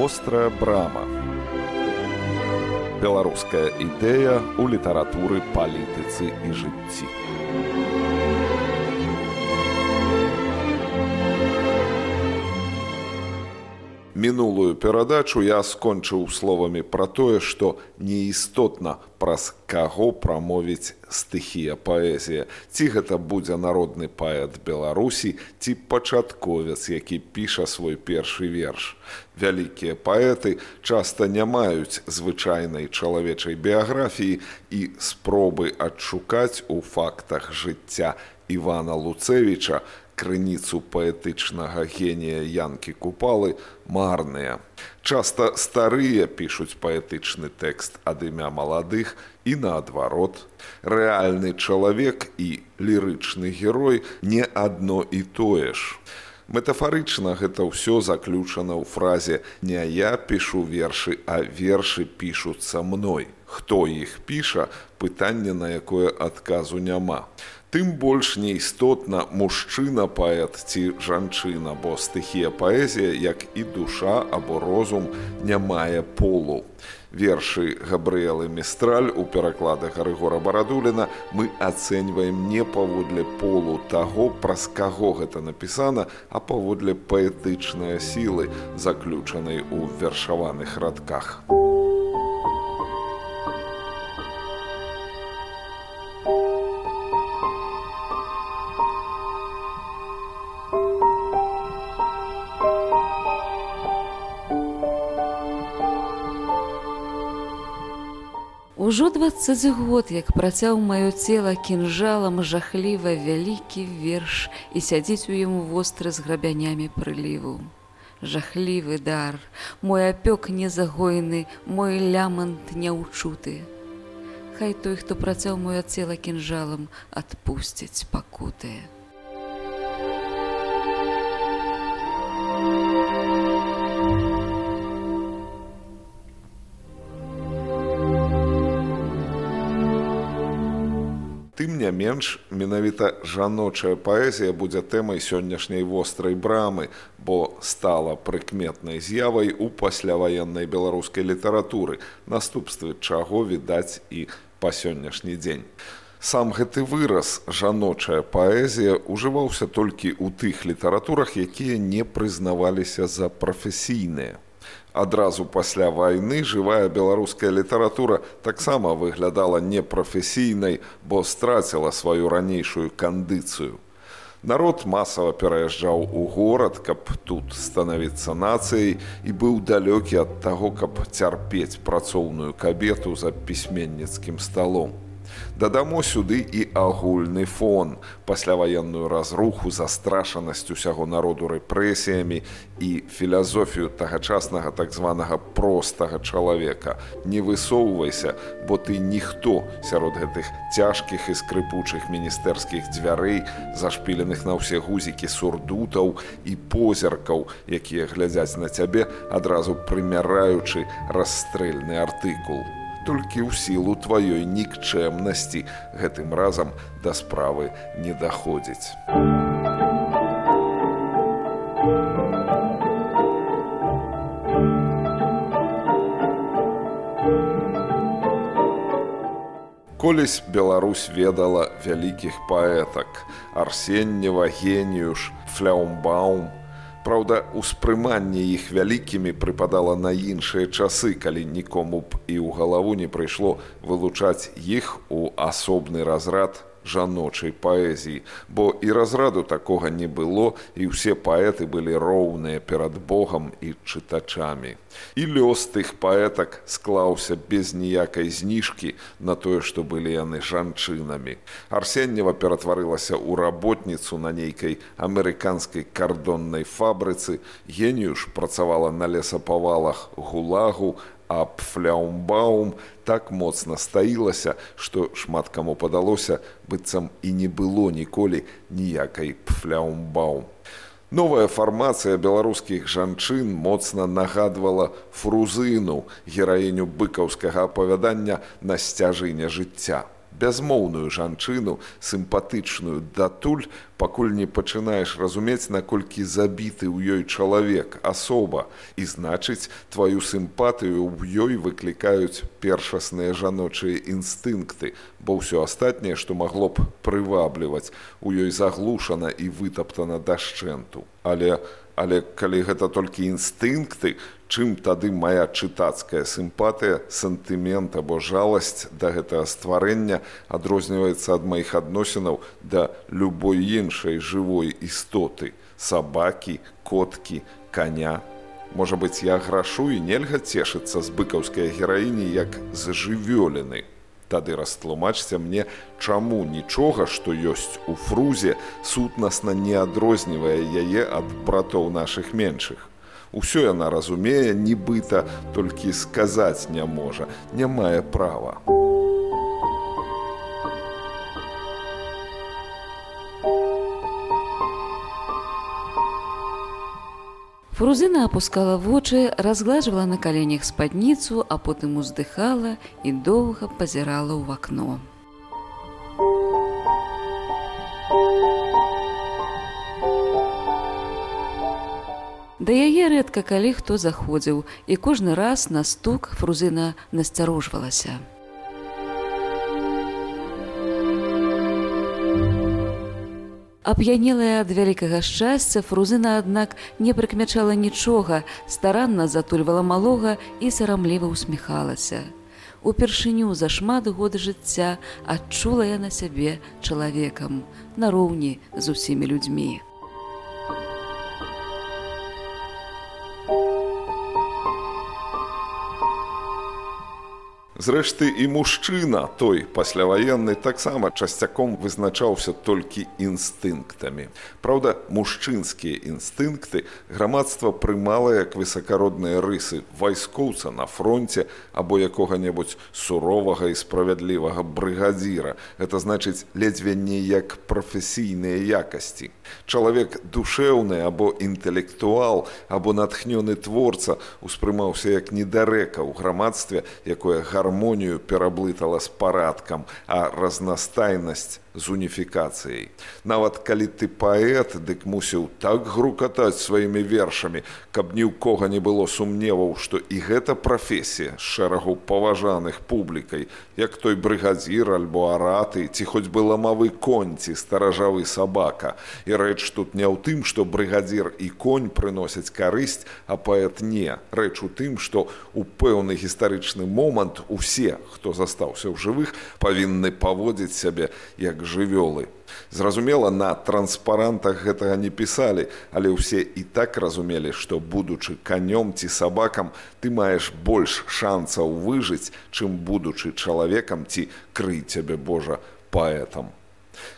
вострая брама. Беларуская ідэя ў літаратуры палітыцы і жыцці. Мінулую перадачу я скончыў словамі пра тое што неістотна праз каго прамовіць стыхія паэзія. Ці гэта будзе народны паэт беларусі ці пачатковец які піша свой першы верш. Вялікія паэты часта не маюць звычайнай чалавечай біяграфіі і спробы адшукаць у фактах жыцця івана луцевіча крыніцу паэтычнага генія янкі купалы марныя. Часта старыя пішуць паэтычны тэкст ад імя маладых і наадварот. Рэальны чалавек і лірычны герой не адно і тое ж. Метафарычна гэта ўсё заключана ў фразе не я пішу вершы, а вершы пішуцца мной. Хто іх піша, пытанне, на якое адказу няма. Тым больш неістотна мужчына паэт ці жанчына, бо стыхія паэзія, як і душа або розум не мае полу. Вершы Габрыэлы Містраль у перакладах Гарыгора Барадуліна мы ацэньваем не паводле полу таго, праз каго гэта напісана, а паводле паэтычнай сілы, заключанай у вершаваных радках. Ужо двадцаць год, як працяў маё цела кінжалам жахліва вялікі верш і сядзіць у яму востры з грабянямі прыліву. Жахлівы дар, мой апёк незагойны, мой лямант няўчуты. Хай той, хто працяў маё цела кінжалам, адпусціць пакутыя. Не менш, менавіта жаночая паэзія будзе тэмай сённяшняй вострай брамы, бо стала прыкметнай з'явай у пасляваеннай беларускай літаратуры, наступствы чаго відаць і па сённяшні дзень. Сам гэты выраз жаночая паэзія ўжываўся толькі ў тых літаратурах, якія не прызнаваліся за прафесійныя адразу пасля вайны жывая беларуская літаратура таксама выглядала непрафесійнай, бо страціла сваю ранейшую кандыцыю. Народ масава пераязджаў у горад, каб тут станавіцца нацыяй і быў далёкі ад таго, каб цярпець працоўную кабету за пісьменніцкім сталом. Дадамо сюды і агульны фон, пасляваенную разруху, застрашанасць усяго народу рэпрэсіямі і філазофію тагачаснага так званага простага чалавека. Не высоўвайся, бо ты ніхто сярод гэтых цяжкіх і скрыпучых міністэрскіх дзвярэй, зашпіленых на ўсе гузікі сурдутаў і позіркаў, якія глядзяць на цябе, адразу прымяраючы расстрэльны артыкул толькі ў сілу тваёй нікчэмнасці гэтым разам да справы не даходзіць. Колесь Беларусь ведала вялікіх паэтак: Арсеннева, геніюш, фляумбаум, Праўда, успрыманне іх вялікімі прыпадала на іншыя часы, калі нікому б і ў галаву не прыйшло вылучаць іх у асобны разрад жаночай паэзіі, бо і разраду такога не было і ўсе паэты былі роўныя перад Богам і чытачамі. І лёс тых паэтак склаўся без ніякай зніжкі на тое, што былі яны жанчынамі. Арсеннева ператварылася ў работніцу на нейкай амерыканскай кардоннай фабрыцы, генію ж працавала на лесапавалах гулагу, аб фляумбаум так моцна стаілася, што шмат каму падалося, быццам і не было ніколі ніякай фляумбаум. Новая фармацыя беларускіх жанчын моцна нагадвала фрузыну гераіню быкаўскага апавядання на сцяжыне жыцця. Бязмоўную жанчыну сімпатычную датуль пакуль не пачынаеш разумець наколькі забіты ў ёй чалавек асоба. І значыць тваю сімпатыю ў ёй выклікаюць першасныя жаночыя інстынкты бо ўсё астатняе што магло б прывабліваць у ёй заглушана і вытаптана дашчэнту. Але але калі гэта толькі інстынкты чым тады моя чытацкая сімпатыя сантымент або жаласць да гэтага стварэння адрозніваецца ад маіх адносінаў да любой іншай жывой істоты сабакі коткі коня можа быць я грашу і нельга цешыцца з быкаўскай гераіні як з жывёліны тады растлумачце мне чаму нічога што ёсць у фрузе сутнасна не адрознівае яе ад братоў нашых меншых Усё яна разумее, нібыта толькі сказаць не можа, не мае права. Фрузына апускала вочы, разглажвала на каленях спадніцу, а потым уздыхала і доўга пазірала ў вакно. Да яе рэдка калі хто заходзіў, і кожны раз на стук фрузына насцярожвалася. Ап'янелая ад вялікага шчасця фрузына, аднак не прыкмячала нічога, старанна затульвала малога і сарамліва ўсміхалася. Упершыню за шмат год жыцця адчула яна сябе чалавекам, нароўні з усімі людзьмі. Зрэшты і мужчына той пасляваенны таксама часцяком вызначаўся толькі інстынктамі. Праўда, мужчынскія інстынкты грамадства прымала як высакародныя рысы вайскоўца на фронте або якога-небудзь суровага і справядлівага брыгадзіра. Это значыць ледзьве не як прафесійныя якасці. Чалавек душэўны або інтэлектуал або натхнёны творца успрымаўся як недарэка ў грамадстве, якое гармонія гармонію пераблытала з парадкам, а разнастайнасць з уніфікацыяй. Нават калі ты паэт, дык мусіў так грукатаць сваімі вершамі, каб ні ў кога не было сумневаў, што і гэта прафесія шэрагу паважаных публікай, як той брыгадзір альбо араты, ці хоць бы ламавы коньці старажавы сабака. І рэч тут не ў тым, што брыгадзір і конь прыносяць карысць, а паэт не. Рэч у тым, што у пэўны гістарычны момант усе, хто застаўся ў жывых, павінны паводзіць сябе як жывёлы. Зразумела, на транспарантах гэтага не пісалі, але ўсе і так разумелі, што будучы канём ці сабакам, ты маеш больш шанцаў выжыць, чым будучы чалавекам ці крый цябе Божа паэтам.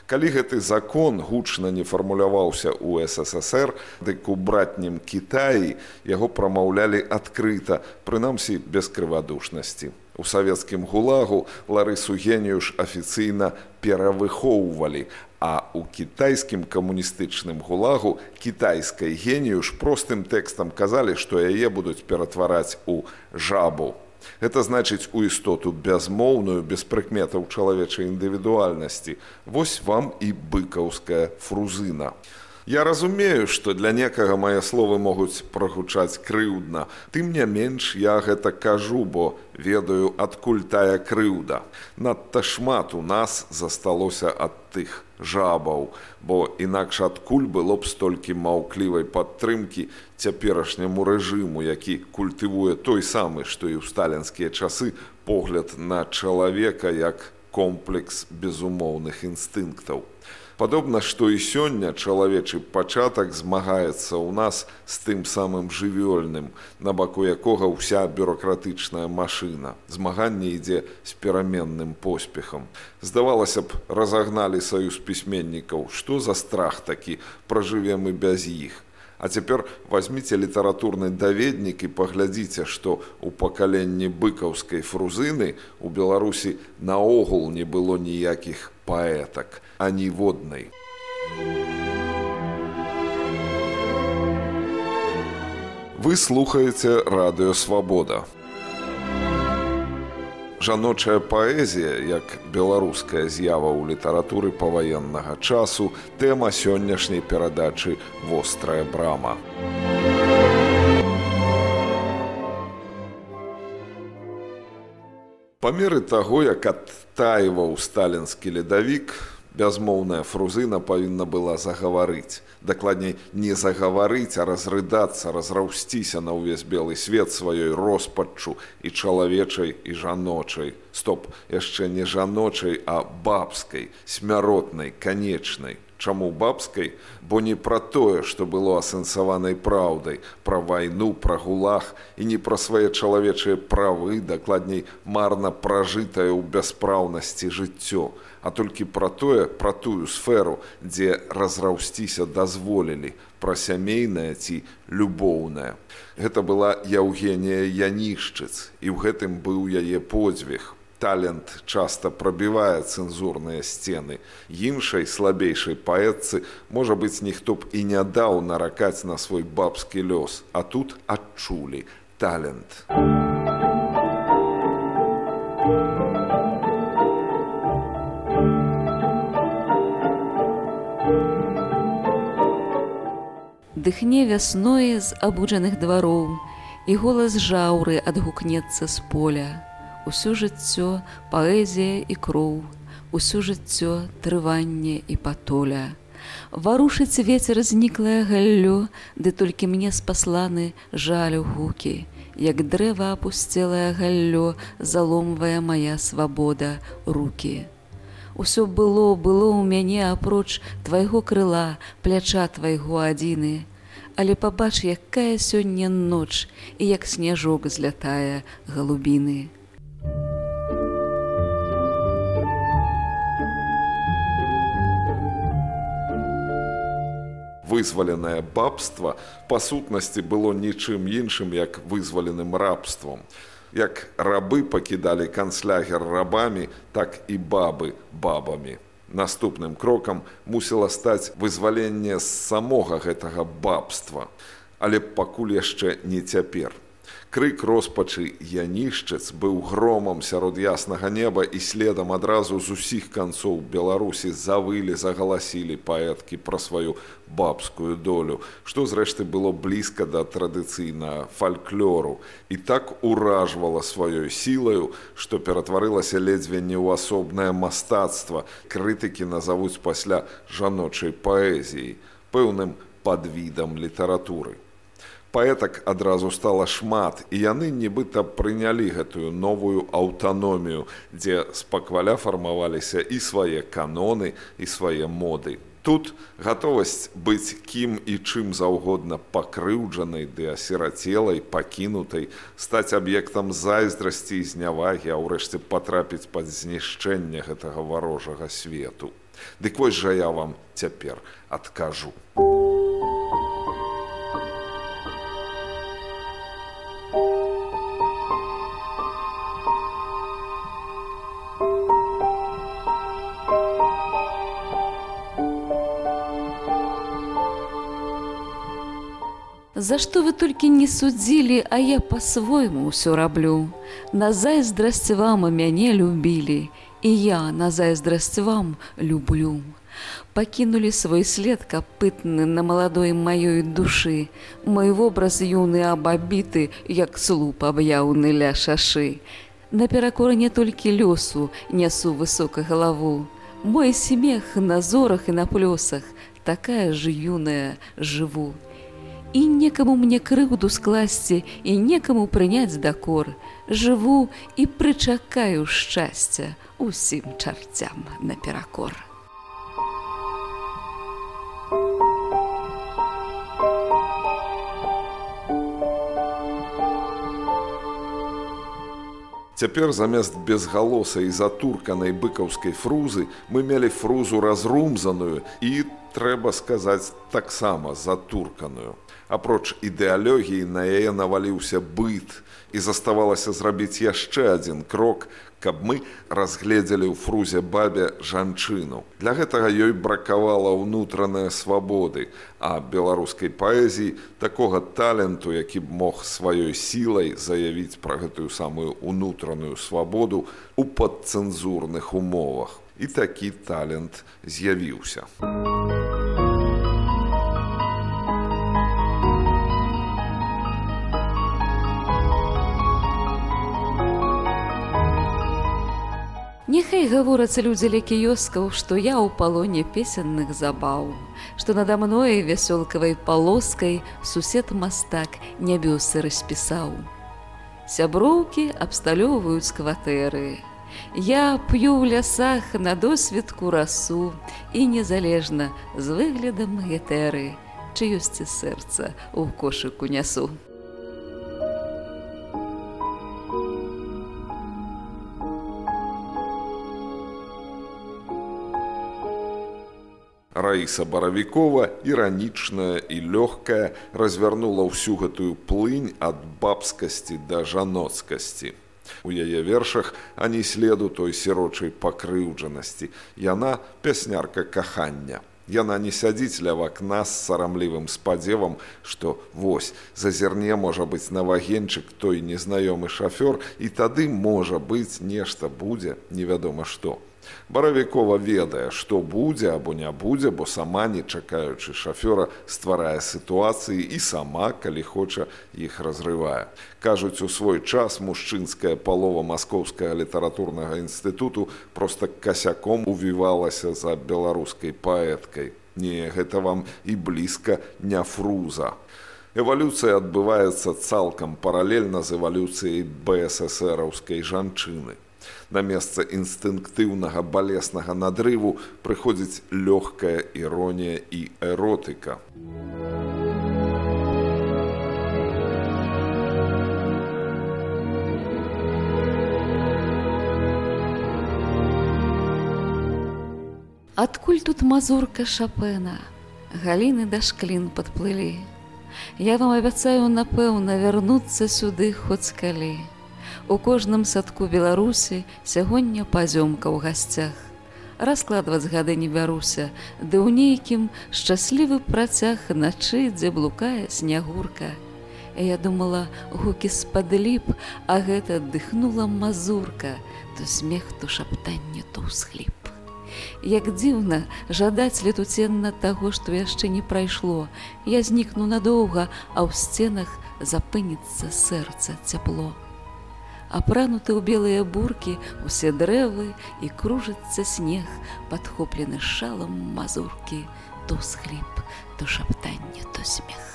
Калі гэты закон гучна не фармуляваўся ў ССР, дык у братнім Кітаі яго прамаўлялі адкрыта, прынамсі без крывадушнасці. У савецкім гулагу Ларысу Геніюш афіцыйна перавыхоўвалі, а ў кітайскім камуністычным гулагу кітайскай геніюш простым тэкстам казалі, што яе будуць ператвараць у жабу. Гэта значыць у істоту бязмоўную без прыкметаў чалавечай індывідуальнасці. Вось вам і быкаўская фрузына. Я разумею, што для некага мае словы могуць прагучаць крыўдна. Тым не менш я гэта кажу, бо ведаю, адкуль тая крыўда. Надта шмат у нас засталося ад тых жабаў, бо інакш адкуль было б столькі маўклівай падтрымкі цяперашняму рэжыму, які культывуе той самы, што і ў сталінскія часы погляд на чалавека як комплекс безумоўных інстынктаў. Падобна, што і сёння чалавечы пачатак змагаецца ў нас з тым самым жывёльным, на баку якога ўся бюрократычная машына. Змаганне ідзе з пераменным поспехам. Здавалася б, разагналі саюз пісьменнікаў, што за страх такі пражывем і без іх. А цяпер возьміце літаратурны даведнік і паглядзіце, што ў пакаленні быкаўскай фрузыны у Беларусі наогул не было ніякіх паэтак а не водной. Вы слухаеце радыё свабода. жаночая паэзія як беларуская з'ява ў літаратуры паваеннага часу тэма сённяшняй перадачы вострая брама па меры таго як адтаіваў сталінскі ледавік бязмоўная фрузына павінна была загаварыць. Дакладней не загаварыць а разрыдацца разраўсціся на ўвесь белы свет сваёй роспаччу і чалавечай і жаночай. Стоп яшчэ не жаночай а бабскай смяротнай канечнай чаму бабскай? Бо не пра тое што было асэнсаванай праўдай пра вайну пра гулах і не пра свае чалавечыя правы дакладней марна пражытае ў бяспраўнасці жыццё а толькі пра тое пра тую сферу дзе разраўсціся дазволілі пра сямейнае ці любоўнае. Гэта была яўгенія янішчыц і ў гэтым быў яе подзвіг талент часта прабівае цэнзурныя сцены іншай слабейшай паэтцы можа быць ніхто б і не даў наракаць на свой бабскі лёс. А тут адчулі талент дыхне вясное з абуджаных двароў і голас жаўры адгукнецца з поля усё жыццё паэзія і кроў усё жыццё трыванне і патоля варушыць ветер зніклае галлё ды толькі мне спасланы жалю гукі як дрэва апусцелае галлё заломвае моя свабода руки Усё было было ў мяне апроч твайго крыла, пляча твайго адзіны. Але пабач, якая сёння ноч і як снежок злятае галубіны. Вызваленае бабства па сутнасці было нічым іншым, як вызваленым рабством як рабы пакідалі канцлягер рабамі, так і бабы бабамі. Наступным крокам мусіла стаць вызваленне з самога гэтага бабства, але пакуль яшчэ не цяпер. Крык роспачы янішчыц быў громам сярод яснага неба і следам адразу з усіх канцоў Беларусі завылі, загаласілі паэткі пра сваю бабскую долю, што зрэшты было блізка да традыцыйна фальклору і так уражвала сваёй сілаю, што ператварылася ледзьве не ў асобнае мастацтва. Крытыкі назавуць пасля жаночай паэзіі, пэўным падвідам літаратуры паэтак адразу стала шмат і яны нібыта прынялі гэтую новую аўтаномію дзе спакваля фармаваліся і свае каноны і свае моды. Тут гатовасць быць кім і чым заўгодна пакрыўджанай ды асірацелай пакінутай стаць аб'ектам зайздрасці і знявагі а ўрэшце патрапіць пад знішчэнне гэтага варожага свету. Дык вось жа я вам цяпер адкажу За што вы толькі не судзілі, а я па-свойму ўсё раблю. На зайздрасць вам мяне любілі, і я на зайздрасць вам люблю. Пакінулі свой след капытны на маладой маёй душы. Мой вобраз юны абабіты, як слуп аб'яўны ля шашы. Наперакор не толькі лёсу нясу высока галаву. Мой смех на зорах і на плёсах, такая ж юная жыву і некаму мне крыўду скласці і некаму прыняць дакор жыву і прычакаю шчасця усім чарцям наперакор Цяпер замест безгалосай затурканай быкаўскай фрузы мы мелі фрузу разрумзаную і трэба сказаць таксама затурканую. Апроч ідэалогіі на яе наваліўся быт і заставалася зрабіць яшчэ адзін крок, каб мы разгледзелі ў фрузе бабе жанчыну. Для гэтага ёй бракавала ўнутраныя свабоды, а беларускай паэзіі такога таленту, які б мог сваёй сілай заявіць пра гэтую самую ўнутраную свабоду у падцэнзурных умовах. І такі талент з'явіўся. Няхай гаворацца людзі ля кіёскаў, што я ў палоне песенных забаў, што нада мной вясёлкавай палоскай сусед мастак нябёсы распісаў. Сяброўкі абсталёўваюць кватэры. Я п'ю ў лясах на досведку расу і незалежна з выглядам гетэры, чыёсьці сэрца ў кошыку нясу. Раіса баравікова іранічная і лёгкая развярнула ўсю гэтую плынь ад бабскасці да жаноцкасці. У яе вершах ані следу той сірочай пакрыўджанасці. Яна пяснярка кахання. Яна не сядзіць ля вакна з сарамлівым спадзевам, што вось зазірне можа быць на вагенчык той незнаёмы шафёр і тады можа быць нешта будзе невядома што. Баравікова ведае, што будзе або не будзе, бо сама не чакаючы шафёра стварае сітуацыі і сама, калі хоча іх разрывае. Кажуць, у свой час мужчынская палова маскоўскага літаратурнага інстытуту проста касяком увівалася за беларускай паэткай. Не, гэта вам і блізка не фруза. Эвалюцыя адбываецца цалкам паралельна з эвалюцыяй бСсраўскай жанчыны на месца інстынктыўнага балеснага надрыву прыходзіць лёгкая іронія і эротыка. Адкуль тут мазурка шапена, галіны да шклін падплылі. Я вам абяцаю, напэўна, вярнуцца сюды хоць калі. У кожным садку беларусі сягоння пазёмка ў гасцях. Раскладваць гады не бяруся, ды ў нейкім шчаслівы працяг начы, дзе блукае снягурка. Я думала, гукі з-пад ліп, а гэта дыхнула мазурка, то смех то шаптанне то ўсхліп. Як дзіўна жадаць летуценна таго, што яшчэ не прайшло, Я знікну надоўга, а ў сценах запыніцца сэрца цяпло апрануты ў белыя буркі усе дрэвы і кружыцца снег падхоплены шалам мазуркі то схліп то шаптанне то смех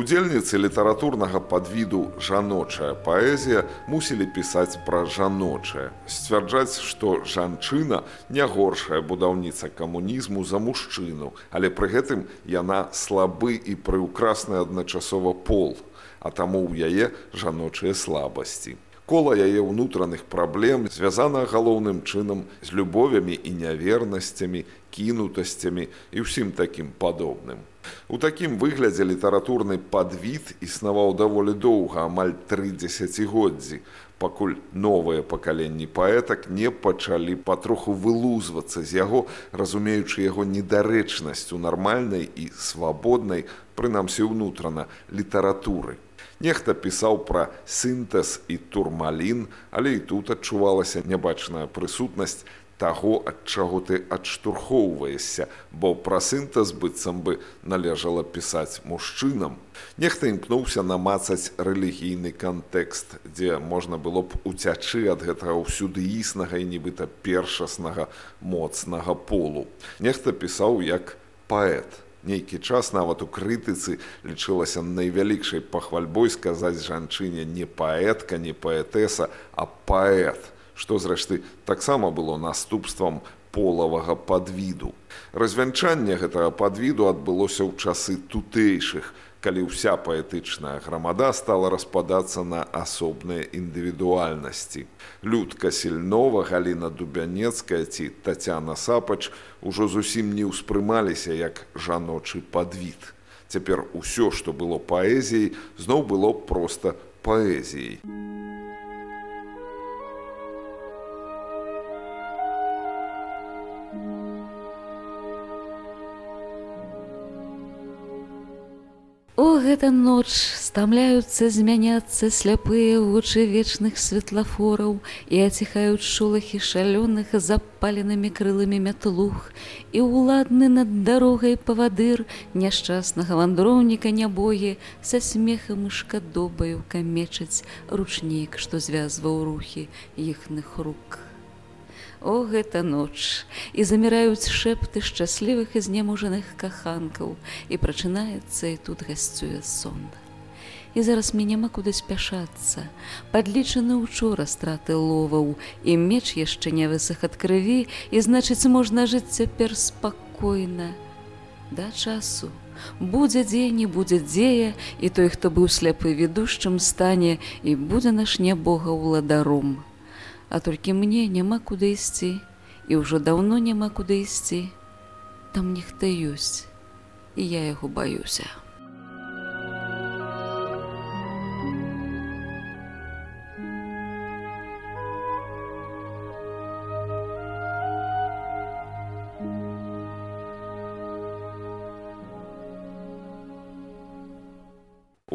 Удзельніцы літаратурнага падвіду жаночая паэзія мусілі пісаць пра жаночае, сцвярджаць, што жанчына не горшая будаўніца камунізму за мужчыну, але пры гэтым яна слабы і прыўкрасны адначасова пол, а таму ў яе жаночыя слабасці. Кола яе ўнутраных праблем звязана галоўным чынам з любовямі і нявернасцямі, кінутасцямі і ўсім такім падобным. У такім выглядзе літаратурны падвід існаваў даволі доўга амаль тры дзесяцігоддзі, пакуль новыя пакаленні паэтак не пачалі патроху вылузвацца з яго, разумеючы яго недарэчнасць у нармальнай і свабоднай, прынамсі ўнутрана літаратуры. Нехта пісаў пра сінтэз і турмалін, але і тут адчувалася нябачная прысутнасць таго, ад чаго ты адштурхоўваешся, бо пра сінтэз быццам бы належала пісаць мужчынам. Нехта імкнуўся намацаць рэлігійны кантэкст, дзе можна было б уцячы ад гэтага ўсюды існага і нібыта першаснага моцнага полу. Нехта пісаў як паэт. Нейкі час нават у крытыцы лічылася найвялікшай пахвальбой сказаць жанчыне не паэтка, не паэтэса, а паэт, што зрэшты таксама было наступствам полавага падвіду. Развянчанне гэтага падвіду адбылося ў часы тутэйшых, калі ўся паэтычная грамада стала распадацца на асобныя індывідуальнасці. Людка сельнова, галіна дубянецкая ці Тацяна Сапач ужо зусім не ўспрымаліся як жаночы падвід. Цяпер усё, што было паэзіяй, зноў было проста паэзіяй. О, гэта ноч стамляюцца змяняцца сляпыя вочы вечных светлафораў і аціхаюць шулахі шалёных запаленымі крыламі мятлух і ўладны над дарогай павадыр няшчаснага вандроўніка нябогі са смехам і шкадобаю камечаць ручнік, што звязваў рухі іхных рук. О, гэта ноч і заміраюць шэпты шчаслівых і знемужаных каханкаў і прачынаецца і тут гасцюе сон. І зараз мне няма куды спяшацца. Падлічаны учора страты ловаў і меч яшчэ не высах ад крыві і значыць можна жыць цяпер спакойна. Да часу будзе дзе не будзе дзея і той, хто быў сляпы ведушчым стане і будзе наш нябога ўладаром а толькі мне няма куды ісці і ўжо даўно няма куды ісці. Там нехта ёсць і я яго баюся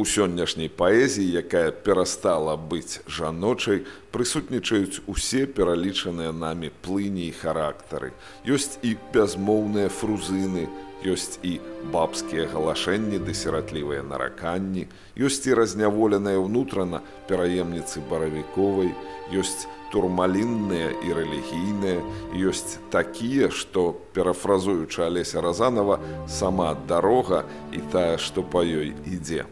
У сённяшняй паэзіі, якая перастала быць жаночай, прысутнічаюць усе пералічаныя намі плыні і характары. Ёсць і бязмоўныя фрузыны, ёсць і бабскія галашэнні ды сіратлівыя нараканні, ёсць і разняволеныя ўнутрана пераемніцы баравіковай, ёсць турмалінныя і рэлігійныя, ёсць такія, што, перафразуючы Алеся Разанова, сама дарога і тая, што па ёй ідзе.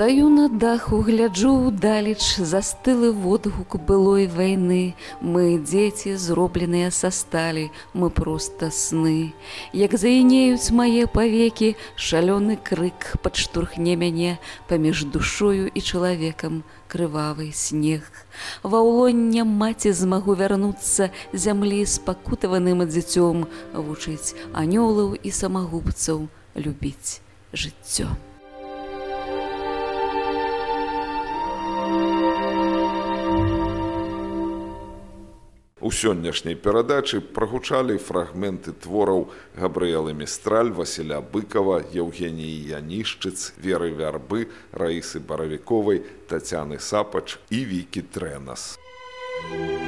Стаю на даху, гляджу ўдалеч, застылы водгук былой вайны. Мы дзеці, зробленыя са сталі, мы проста сны. Як заінеюць мае павекі, шалёны крык падштурхне мяне паміж душою і чалавекам крывавы снег. Ва ўлоння маці змагу вярнуцца зямлі з пакутаваным дзіцём, вучыць анёлаў і самагубцаў любіць жыццё. У сённяшняй перадачы прагучалі фрагменты твораў Габрыялы Містраль, Васіля Быкова, Еўгеніі Янішчыц, веры вярбы, раісы баравіковай, Тацяны Сапач і Вікі Трэнас. Thank you.